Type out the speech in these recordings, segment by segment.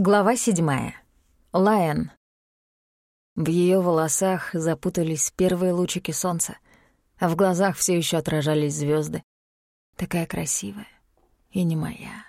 Глава седьмая. Лайон. В ее волосах запутались первые лучики солнца, а в глазах все еще отражались звезды. Такая красивая и не моя.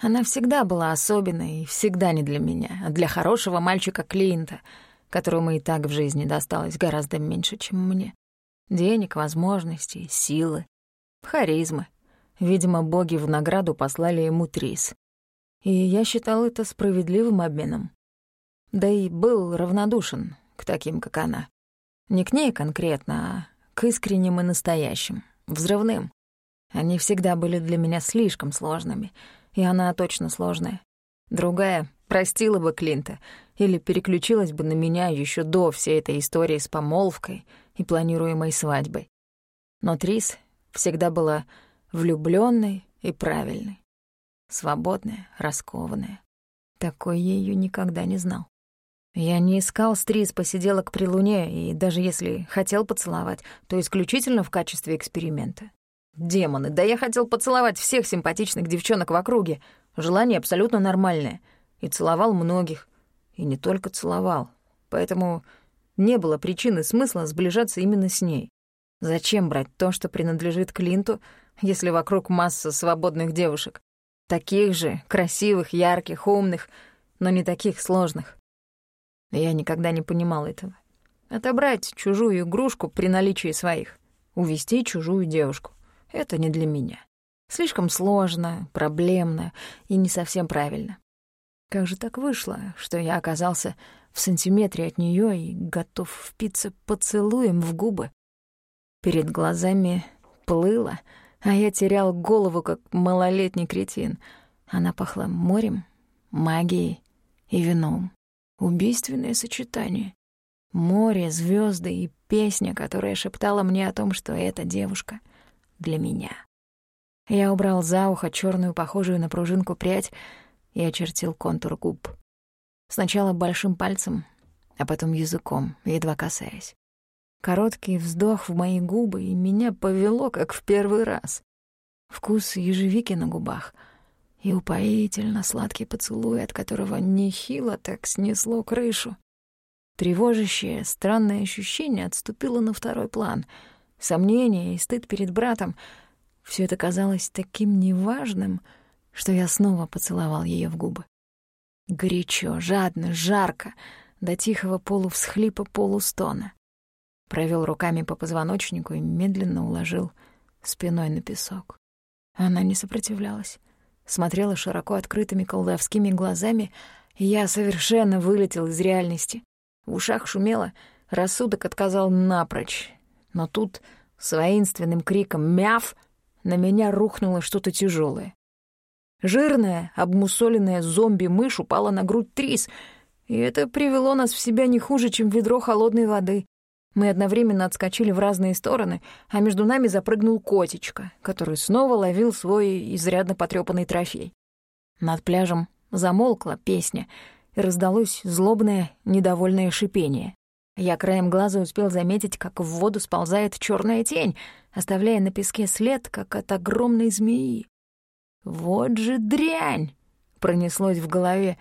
Она всегда была особенной и всегда не для меня, а для хорошего мальчика Клинта, которому и так в жизни досталось гораздо меньше, чем мне. Денег, возможностей, силы, харизмы. Видимо, боги в награду послали ему Трис — и я считал это справедливым обменом. Да и был равнодушен к таким, как она. Не к ней конкретно, а к искренним и настоящим, взрывным. Они всегда были для меня слишком сложными, и она точно сложная. Другая простила бы Клинта или переключилась бы на меня еще до всей этой истории с помолвкой и планируемой свадьбой. Но Трис всегда была влюбленной и правильной. Свободная, раскованная. Такой я её никогда не знал. Я не искал стриз посиделок при луне, и даже если хотел поцеловать, то исключительно в качестве эксперимента. Демоны, да я хотел поцеловать всех симпатичных девчонок в округе. Желание абсолютно нормальное. И целовал многих. И не только целовал. Поэтому не было причины смысла сближаться именно с ней. Зачем брать то, что принадлежит Клинту, если вокруг масса свободных девушек? Таких же, красивых, ярких, умных, но не таких сложных. Я никогда не понимал этого. Отобрать чужую игрушку при наличии своих, увести чужую девушку — это не для меня. Слишком сложно, проблемно и не совсем правильно. Как же так вышло, что я оказался в сантиметре от нее и готов впиться поцелуем в губы? Перед глазами плыло — а я терял голову, как малолетний кретин. Она пахла морем, магией и вином. Убийственное сочетание. Море, звезды и песня, которая шептала мне о том, что эта девушка для меня. Я убрал за ухо черную, похожую на пружинку прядь и очертил контур губ. Сначала большим пальцем, а потом языком, едва касаясь. Короткий вздох в мои губы, и меня повело, как в первый раз. Вкус ежевики на губах и упоительно сладкий поцелуй, от которого нехило так снесло крышу. Тревожащее, странное ощущение отступило на второй план. Сомнения и стыд перед братом — все это казалось таким неважным, что я снова поцеловал ее в губы. Горячо, жадно, жарко, до тихого полувсхлипа полустона провел руками по позвоночнику и медленно уложил спиной на песок. Она не сопротивлялась, смотрела широко открытыми колдовскими глазами, и я совершенно вылетел из реальности. В ушах шумело, рассудок отказал напрочь. Но тут с воинственным криком «Мяв!» на меня рухнуло что-то тяжелое. Жирная, обмусоленная зомби-мышь упала на грудь Трис, и это привело нас в себя не хуже, чем ведро холодной воды. Мы одновременно отскочили в разные стороны, а между нами запрыгнул котечка, который снова ловил свой изрядно потрёпанный трофей. Над пляжем замолкла песня, и раздалось злобное, недовольное шипение. Я краем глаза успел заметить, как в воду сползает черная тень, оставляя на песке след, как от огромной змеи. «Вот же дрянь!» — пронеслось в голове.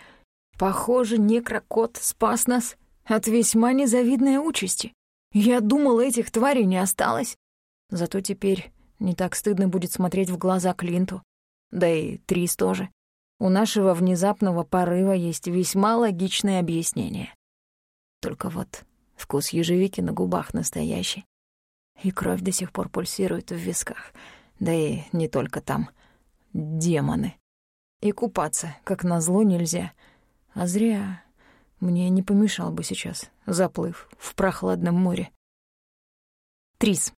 «Похоже, некрокот спас нас от весьма незавидной участи». Я думал, этих тварей не осталось. Зато теперь не так стыдно будет смотреть в глаза Клинту. Да и Трис тоже. У нашего внезапного порыва есть весьма логичное объяснение. Только вот вкус ежевики на губах настоящий. И кровь до сих пор пульсирует в висках. Да и не только там. Демоны. И купаться, как назло, нельзя. А зря мне не помешал бы сейчас заплыв в прохладном море. Трис.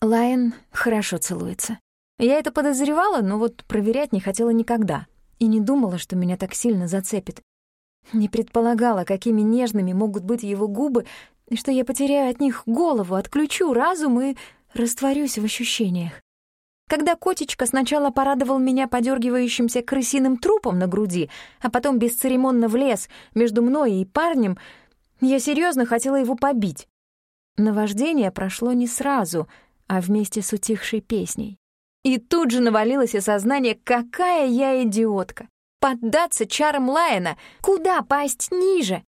Лайон хорошо целуется. Я это подозревала, но вот проверять не хотела никогда. И не думала, что меня так сильно зацепит. Не предполагала, какими нежными могут быть его губы, и что я потеряю от них голову, отключу разум и растворюсь в ощущениях. Когда котечка сначала порадовал меня подергивающимся крысиным трупом на груди, а потом бесцеремонно влез между мной и парнем, я серьезно хотела его побить. Наваждение прошло не сразу, а вместе с утихшей песней. И тут же навалилось осознание, какая я идиотка. Поддаться чарам Лайена? Куда пасть ниже?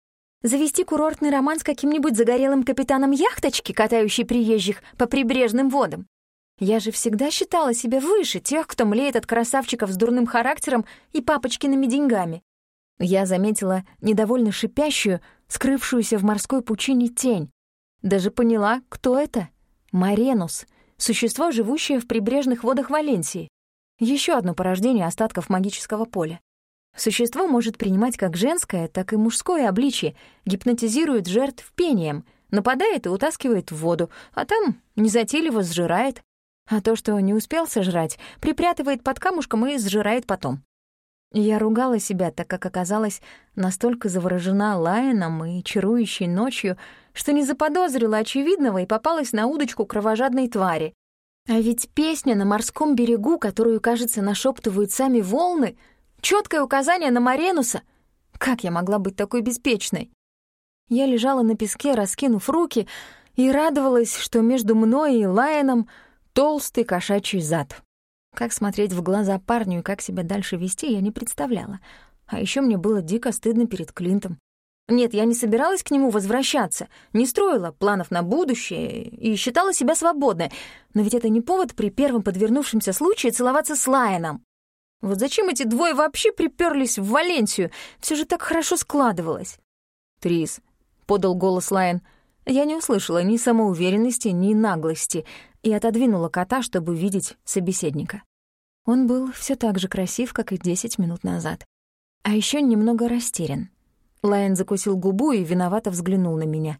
Завести курортный роман с каким-нибудь загорелым капитаном яхточки, катающей приезжих по прибрежным водам? Я же всегда считала себя выше тех, кто млеет от красавчиков с дурным характером и папочкиными деньгами. Я заметила недовольно шипящую, скрывшуюся в морской пучине тень. Даже поняла, кто это. Маренус, существо, живущее в прибрежных водах Валенсии. Еще одно порождение остатков магического поля. Существо может принимать как женское, так и мужское обличье, гипнотизирует жертв пением, нападает и утаскивает в воду, а там незатейливо сжирает. А то, что не успел сожрать, припрятывает под камушком и сжирает потом. Я ругала себя, так как оказалась настолько заворожена Лайоном и чарующей ночью, что не заподозрила очевидного и попалась на удочку кровожадной твари. А ведь песня на морском берегу, которую, кажется, нашептывают сами волны, четкое указание на Маренуса. Как я могла быть такой беспечной? Я лежала на песке, раскинув руки, и радовалась, что между мной и Лайоном толстый кошачий зад. Как смотреть в глаза парню и как себя дальше вести, я не представляла. А еще мне было дико стыдно перед Клинтом. Нет, я не собиралась к нему возвращаться, не строила планов на будущее и считала себя свободной. Но ведь это не повод при первом подвернувшемся случае целоваться с Лайоном. Вот зачем эти двое вообще приперлись в Валенсию? Все же так хорошо складывалось. «Трис», — подал голос Лайон. Я не услышала ни самоуверенности, ни наглости и отодвинула кота, чтобы видеть собеседника. Он был все так же красив, как и десять минут назад. А еще немного растерян. Лайон закусил губу и виновато взглянул на меня.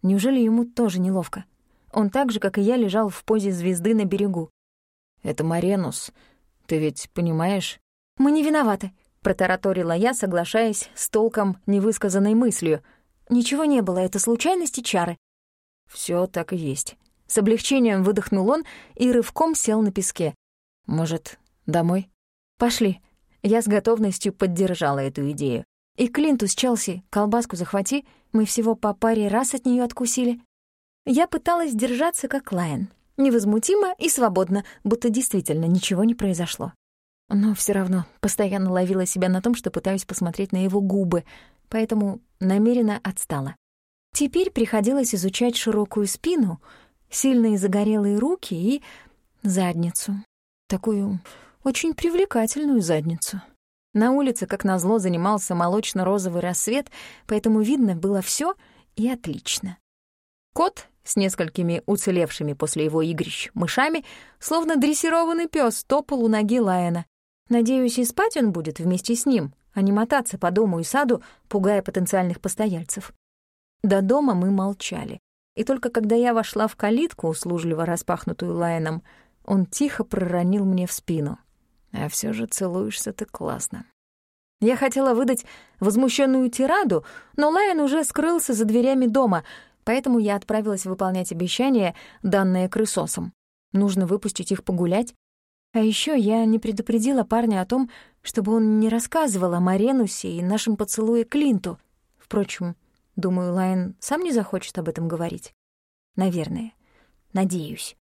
Неужели ему тоже неловко? Он так же, как и я, лежал в позе звезды на берегу. «Это Маренус. Ты ведь понимаешь?» «Мы не виноваты», — протараторила я, соглашаясь с толком невысказанной мыслью. «Ничего не было, это случайности чары». Все так и есть. С облегчением выдохнул он и рывком сел на песке. «Может, домой?» «Пошли». Я с готовностью поддержала эту идею. «И Клинту с Челси, колбаску захвати, мы всего по паре раз от нее откусили». Я пыталась держаться как Лайон, невозмутимо и свободно, будто действительно ничего не произошло. Но все равно постоянно ловила себя на том, что пытаюсь посмотреть на его губы, поэтому намеренно отстала. Теперь приходилось изучать широкую спину — сильные загорелые руки и задницу. Такую очень привлекательную задницу. На улице, как назло, занимался молочно-розовый рассвет, поэтому видно было все и отлично. Кот с несколькими уцелевшими после его игрищ мышами, словно дрессированный пес, топал у ноги Лайена. Надеюсь, и спать он будет вместе с ним, а не мотаться по дому и саду, пугая потенциальных постояльцев. До дома мы молчали. И только когда я вошла в калитку, услужливо распахнутую Лайном, он тихо проронил мне в спину. «А все же целуешься ты классно». Я хотела выдать возмущенную тираду, но Лайон уже скрылся за дверями дома, поэтому я отправилась выполнять обещание, данное крысосом. Нужно выпустить их погулять. А еще я не предупредила парня о том, чтобы он не рассказывал о Маренусе и нашем поцелуе Клинту. Впрочем, Думаю, Лайн сам не захочет об этом говорить. Наверное. Надеюсь.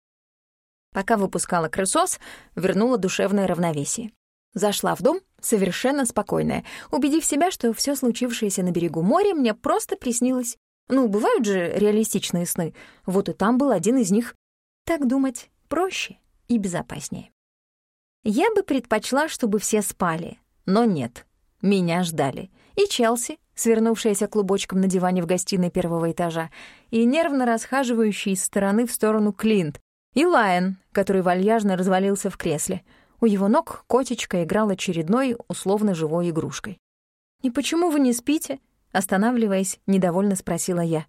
Пока выпускала крысос, вернула душевное равновесие. Зашла в дом, совершенно спокойная, убедив себя, что все случившееся на берегу моря мне просто приснилось. Ну, бывают же реалистичные сны. Вот и там был один из них. Так думать проще и безопаснее. Я бы предпочла, чтобы все спали, но нет. Меня ждали. И Челси, свернувшаяся клубочком на диване в гостиной первого этажа, и нервно расхаживающий из стороны в сторону Клинт, и Лайон, который вальяжно развалился в кресле. У его ног котечка играл очередной условно живой игрушкой. «И почему вы не спите?» Останавливаясь, недовольно спросила я.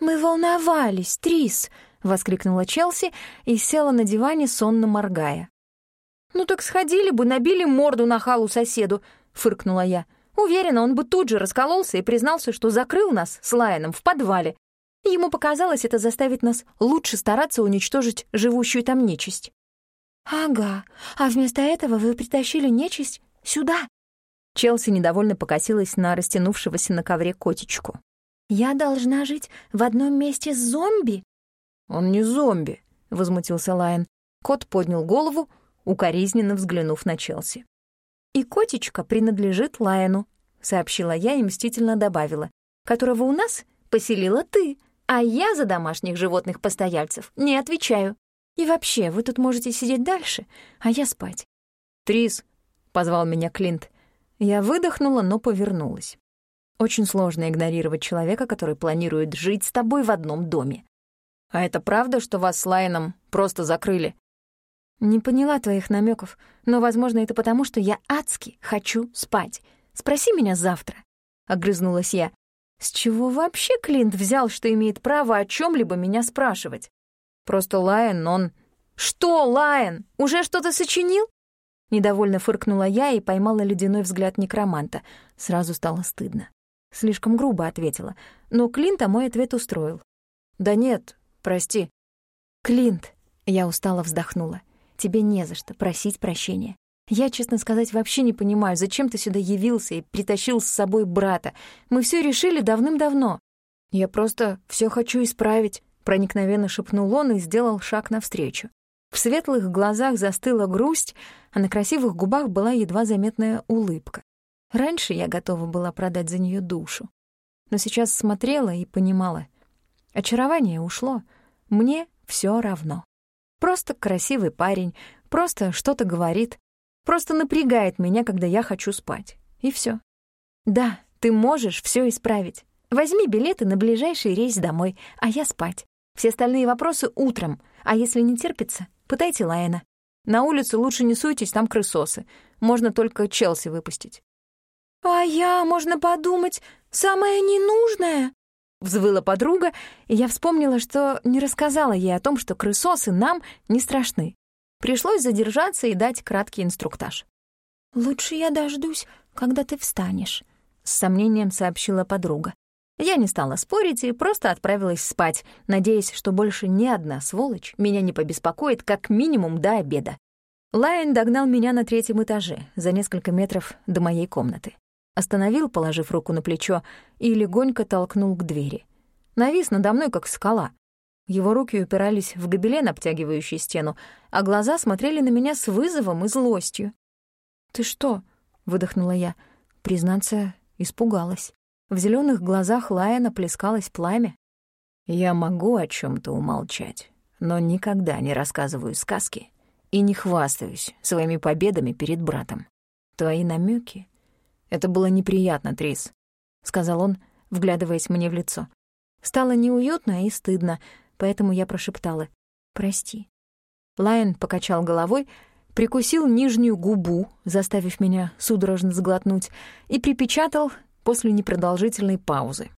«Мы волновались, Трис!» — воскликнула Челси и села на диване, сонно моргая. «Ну так сходили бы, набили морду на халу соседу», — фыркнула я. Уверена, он бы тут же раскололся и признался, что закрыл нас с Лайоном в подвале. Ему показалось, это заставит нас лучше стараться уничтожить живущую там нечисть. «Ага, а вместо этого вы притащили нечисть сюда». Челси недовольно покосилась на растянувшегося на ковре котичку. «Я должна жить в одном месте с зомби?» «Он не зомби», — возмутился Лайон. Кот поднял голову, укоризненно взглянув на Челси. «И котечка принадлежит Лайону», — сообщила я и мстительно добавила, «которого у нас поселила ты, а я за домашних животных постояльцев не отвечаю. И вообще, вы тут можете сидеть дальше, а я спать». «Трис», — позвал меня Клинт. Я выдохнула, но повернулась. Очень сложно игнорировать человека, который планирует жить с тобой в одном доме. А это правда, что вас с Лайном просто закрыли? Не поняла твоих намеков, но, возможно, это потому, что я адски хочу спать. Спроси меня завтра. Огрызнулась я. С чего вообще Клинт взял, что имеет право о чем либо меня спрашивать? Просто Лайон, он... Что, Лайон, уже что-то сочинил? Недовольно фыркнула я и поймала ледяной взгляд некроманта. Сразу стало стыдно. Слишком грубо ответила, но Клинта мой ответ устроил. «Да нет, прости». «Клинт», — я устало вздохнула, — «тебе не за что просить прощения. Я, честно сказать, вообще не понимаю, зачем ты сюда явился и притащил с собой брата. Мы все решили давным-давно». «Я просто все хочу исправить», — проникновенно шепнул он и сделал шаг навстречу. В светлых глазах застыла грусть, а на красивых губах была едва заметная улыбка. Раньше я готова была продать за нее душу. Но сейчас смотрела и понимала. Очарование ушло. Мне все равно. Просто красивый парень, просто что-то говорит, просто напрягает меня, когда я хочу спать. И все. Да, ты можешь все исправить. Возьми билеты на ближайший рейс домой, а я спать. Все остальные вопросы утром, а если не терпится, пытайте Лайена. На улицу лучше не суйтесь, там крысосы. Можно только Челси выпустить. «А я, можно подумать, самое ненужное?» Взвыла подруга, и я вспомнила, что не рассказала ей о том, что крысосы нам не страшны. Пришлось задержаться и дать краткий инструктаж. «Лучше я дождусь, когда ты встанешь», — с сомнением сообщила подруга. Я не стала спорить и просто отправилась спать, надеясь, что больше ни одна сволочь меня не побеспокоит как минимум до обеда. Лайн догнал меня на третьем этаже, за несколько метров до моей комнаты. Остановил, положив руку на плечо, и легонько толкнул к двери. Навис надо мной, как скала. Его руки упирались в гобелен, обтягивающий стену, а глаза смотрели на меня с вызовом и злостью. «Ты что?» — выдохнула я. Признаться, испугалась. В зеленых глазах Лайана плескалось пламя. «Я могу о чем то умолчать, но никогда не рассказываю сказки и не хвастаюсь своими победами перед братом. Твои намеки «Это было неприятно, Трис», — сказал он, вглядываясь мне в лицо. Стало неуютно и стыдно, поэтому я прошептала «Прости». Лайон покачал головой, прикусил нижнюю губу, заставив меня судорожно сглотнуть, и припечатал после непродолжительной паузы.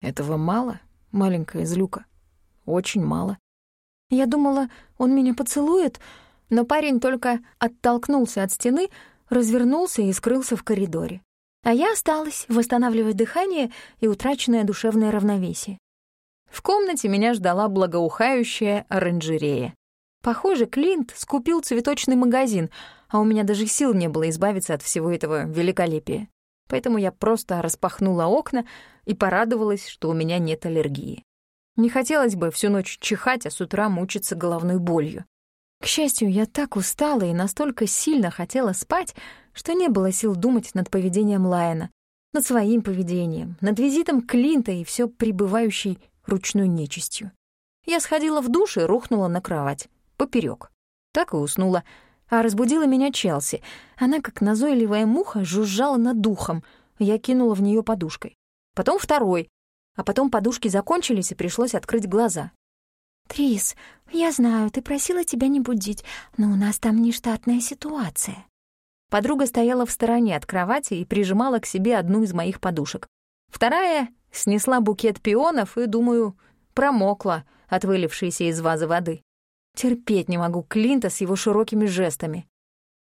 «Этого мало, маленькая злюка? Очень мало». Я думала, он меня поцелует, но парень только оттолкнулся от стены, развернулся и скрылся в коридоре. А я осталась восстанавливать дыхание и утраченное душевное равновесие. В комнате меня ждала благоухающая оранжерея. Похоже, Клинт скупил цветочный магазин, а у меня даже сил не было избавиться от всего этого великолепия. Поэтому я просто распахнула окна и порадовалась, что у меня нет аллергии. Не хотелось бы всю ночь чихать, а с утра мучиться головной болью. К счастью, я так устала и настолько сильно хотела спать, что не было сил думать над поведением Лайена, над своим поведением, над визитом Клинта и все прибывающей ручной нечистью. Я сходила в душ и рухнула на кровать, поперек. Так и уснула. А разбудила меня Челси. Она, как назойливая муха, жужжала над духом. Я кинула в нее подушкой. Потом второй. А потом подушки закончились, и пришлось открыть глаза. «Трис, я знаю, ты просила тебя не будить, но у нас там нештатная ситуация». Подруга стояла в стороне от кровати и прижимала к себе одну из моих подушек. Вторая снесла букет пионов и, думаю, промокла от вылившейся из вазы воды. Терпеть не могу Клинта с его широкими жестами.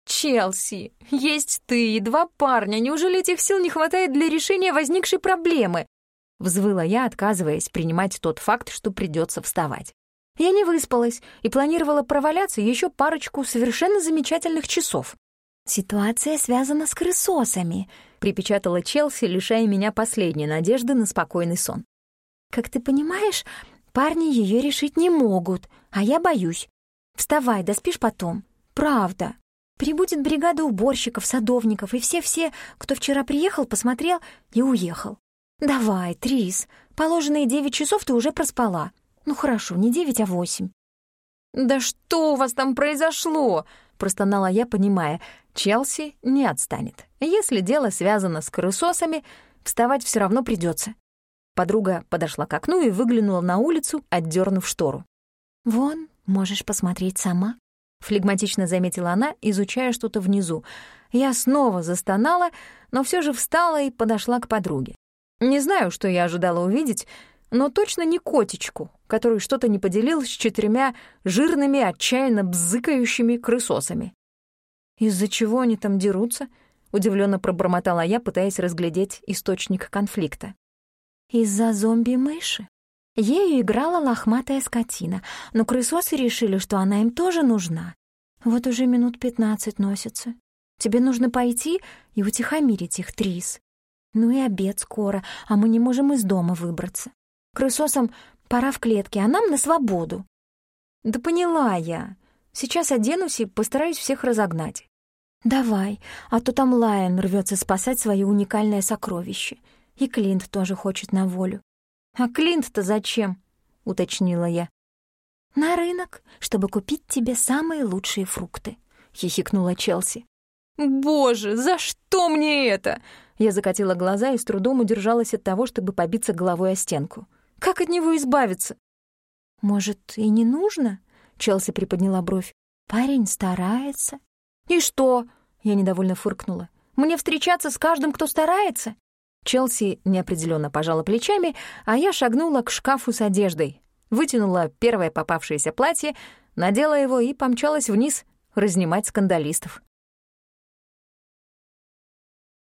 «Челси, есть ты и два парня. Неужели этих сил не хватает для решения возникшей проблемы?» Взвыла я, отказываясь принимать тот факт, что придется вставать. Я не выспалась и планировала проваляться еще парочку совершенно замечательных часов. «Ситуация связана с крысосами», — припечатала Челси, лишая меня последней надежды на спокойный сон. «Как ты понимаешь, парни ее решить не могут, а я боюсь. Вставай, да спишь потом. Правда». Прибудет бригада уборщиков, садовников и все-все, кто вчера приехал, посмотрел и уехал. Давай, Трис, положенные девять часов ты уже проспала. Ну хорошо, не девять, а восемь. «Да что у вас там произошло?» — простонала я, понимая, Челси не отстанет. Если дело связано с крысосами, вставать все равно придется. Подруга подошла к окну и выглянула на улицу, отдернув штору. «Вон, можешь посмотреть сама», — флегматично заметила она, изучая что-то внизу. Я снова застонала, но все же встала и подошла к подруге. Не знаю, что я ожидала увидеть, но точно не котичку, который что-то не поделил с четырьмя жирными, отчаянно бзыкающими крысосами. «Из-за чего они там дерутся?» — удивленно пробормотала я, пытаясь разглядеть источник конфликта. «Из-за зомби-мыши. Ею играла лохматая скотина, но крысосы решили, что она им тоже нужна. Вот уже минут пятнадцать носятся. Тебе нужно пойти и утихомирить их, Трис. Ну и обед скоро, а мы не можем из дома выбраться. Крысосам пора в клетке, а нам на свободу». «Да поняла я. Сейчас оденусь и постараюсь всех разогнать». «Давай, а то там Лайон рвется спасать свое уникальное сокровище. И Клинт тоже хочет на волю». «А Клинт-то зачем?» — уточнила я. «На рынок, чтобы купить тебе самые лучшие фрукты», — хихикнула Челси. «Боже, за что мне это?» Я закатила глаза и с трудом удержалась от того, чтобы побиться головой о стенку. «Как от него избавиться?» «Может, и не нужно?» — Челси приподняла бровь. «Парень старается». «И что?» — я недовольно фыркнула. «Мне встречаться с каждым, кто старается?» Челси неопределенно пожала плечами, а я шагнула к шкафу с одеждой, вытянула первое попавшееся платье, надела его и помчалась вниз разнимать скандалистов.